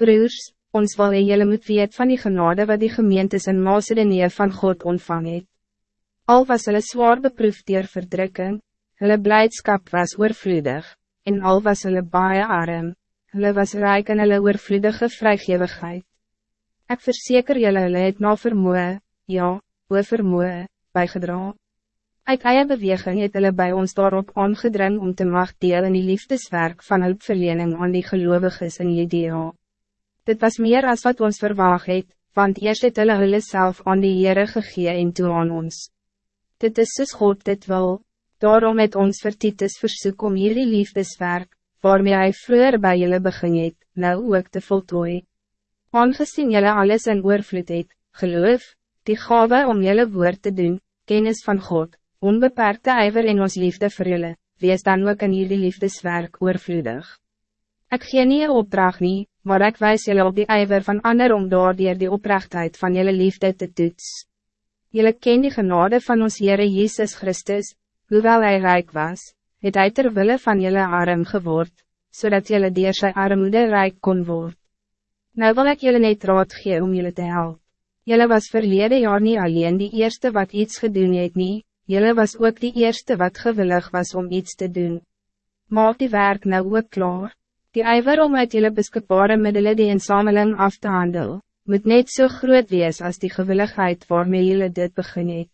Broers, ons wil en jylle moet weet van die genade wat die gemeentes in Macedonië van God ontvang het. Al was hulle zwaar beproefd door verdrukking, hulle blijdschap was oorvloedig, en al was hulle baie arm, hulle was rijk in hulle oorvloedige vrygewigheid. Ik verzeker jullie hulle het na vermoe, ja, oor vermoe, bijgedra. Uit eie beweging het hulle bij ons daarop aangedring om te mag deel in die liefdeswerk van hulpverlening aan die gelovigen in Judea. Dit was meer als wat ons verwacht het, want eerst het hulle hulle self aan die Heere gegee en toe aan ons. Dit is soos God dit wil, daarom het ons vir Titus versoek om hierdie liefdeswerk, waarmee hij vroeger bij jullie begin het, nou ook te voltooi. Aangezien jullie alles in oorvloed het, geloof, die gave om jullie woord te doen, kennis van God, onbeperkte ijver in ons liefde vir jullie, wees dan ook in hierdie liefdeswerk oorvloedig. Ik gee nie een opdracht nie, maar ik wijs jullie op die ijver van ander om door die oprechtheid van jullie liefde te toets. Jullie ken die genade van ons Heere Jezus Christus, hoewel hij rijk was, het hij terwille van jullie arm geword, zodat jullie dier sy armoede rijk kon worden. Nou wil ik jullie net raad gee om jullie te helpen. Jullie was verlede jaar niet alleen die eerste wat iets gedoen het nie, jullie was ook die eerste wat gewillig was om iets te doen. Maak die werk nou ook klaar. Die ijver om uit jullie beskikbare middelen die insameling af te handel, moet net zo so groot wees als die gewilligheid waarmee jullie dit begin het.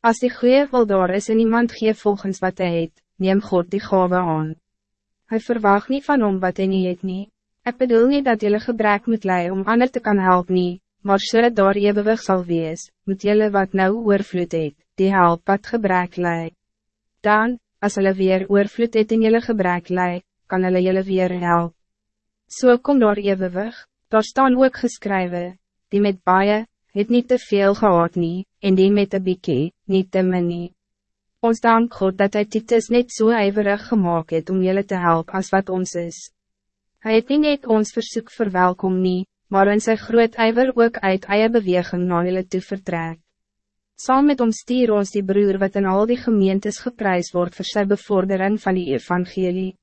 As die goeie wil daar is en iemand gee volgens wat hij het, neem God die gave aan. Hij verwacht niet van om wat hij niet het nie. Ek bedoel niet dat jullie gebrek moet leiden om ander te kan helpen nie, maar so dat daar eeuwig sal wees, moet jullie wat nou oorvloed het, die help wat gebrek lei. Dan, als hulle weer oorvloed het in jullie gebrek lei, kan hulle julle weer help. So kom daar eeuwig, daar staan ook geskrywe, die met baie, het niet te veel gehad nie, en die met een biekie, niet te min nie. Ons dank God dat hij Titus net zo so ijverig gemaakt het om jullie te helpen als wat ons is. Hij het niet net ons verzoek verwelkom nie, maar in sy groot ijver ook uit eie beweging na jullie toe vertrek. Saam met ons stier ons die broer wat in al die gemeentes geprijs wordt voor sy bevordering van die evangelie.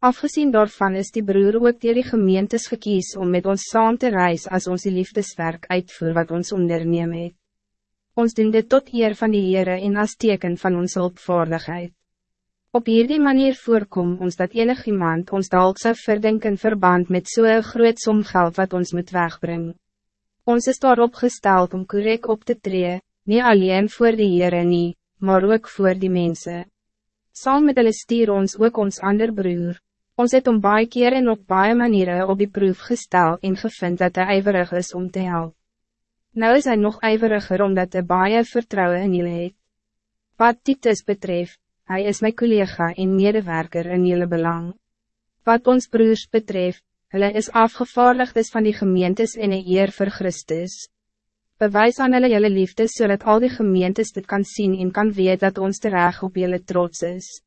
Afgezien daarvan is die broer ook dier die gemeentes gekies om met ons saam te reis als ons die liefdeswerk uitvoer wat ons onderneem het. Ons doen dit tot eer van die Heere en as teken van ons hulpvaardigheid. Op hierdie manier voorkom ons dat enig iemand ons dalk zou verdenken verband met zo'n so groot som geld wat ons moet wegbrengen. Ons is daarop gesteld om correct op te treden, niet alleen voor de Heere nie, maar ook voor die mensen. Saam met hulle stier ons ook ons ander broer. Ons het om baie keer en op baie maniere op die proef gestel en gevind dat hij ijverig is om te helpen. Nou is hij nog ijveriger omdat hij baie vertrouwen in jullie het. Wat Titus betreft, hij is mijn collega en medewerker in jullie belang. Wat ons broers betreft, hulle is afgevaardigd van die gemeentes en een eer voor Christus. Bewijs aan hulle jylle liefde, zodat so al die gemeentes dit kan zien en kan weten dat ons terecht op jullie trots is.